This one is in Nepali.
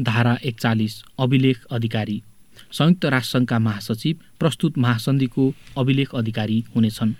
धारा एकचालिस अभिलेख अधिकारी। संयुक्त राष्ट्रसङ्घका महासचिव प्रस्तुत महासन्धिको अभिलेख अधिकारी हुनेछन्।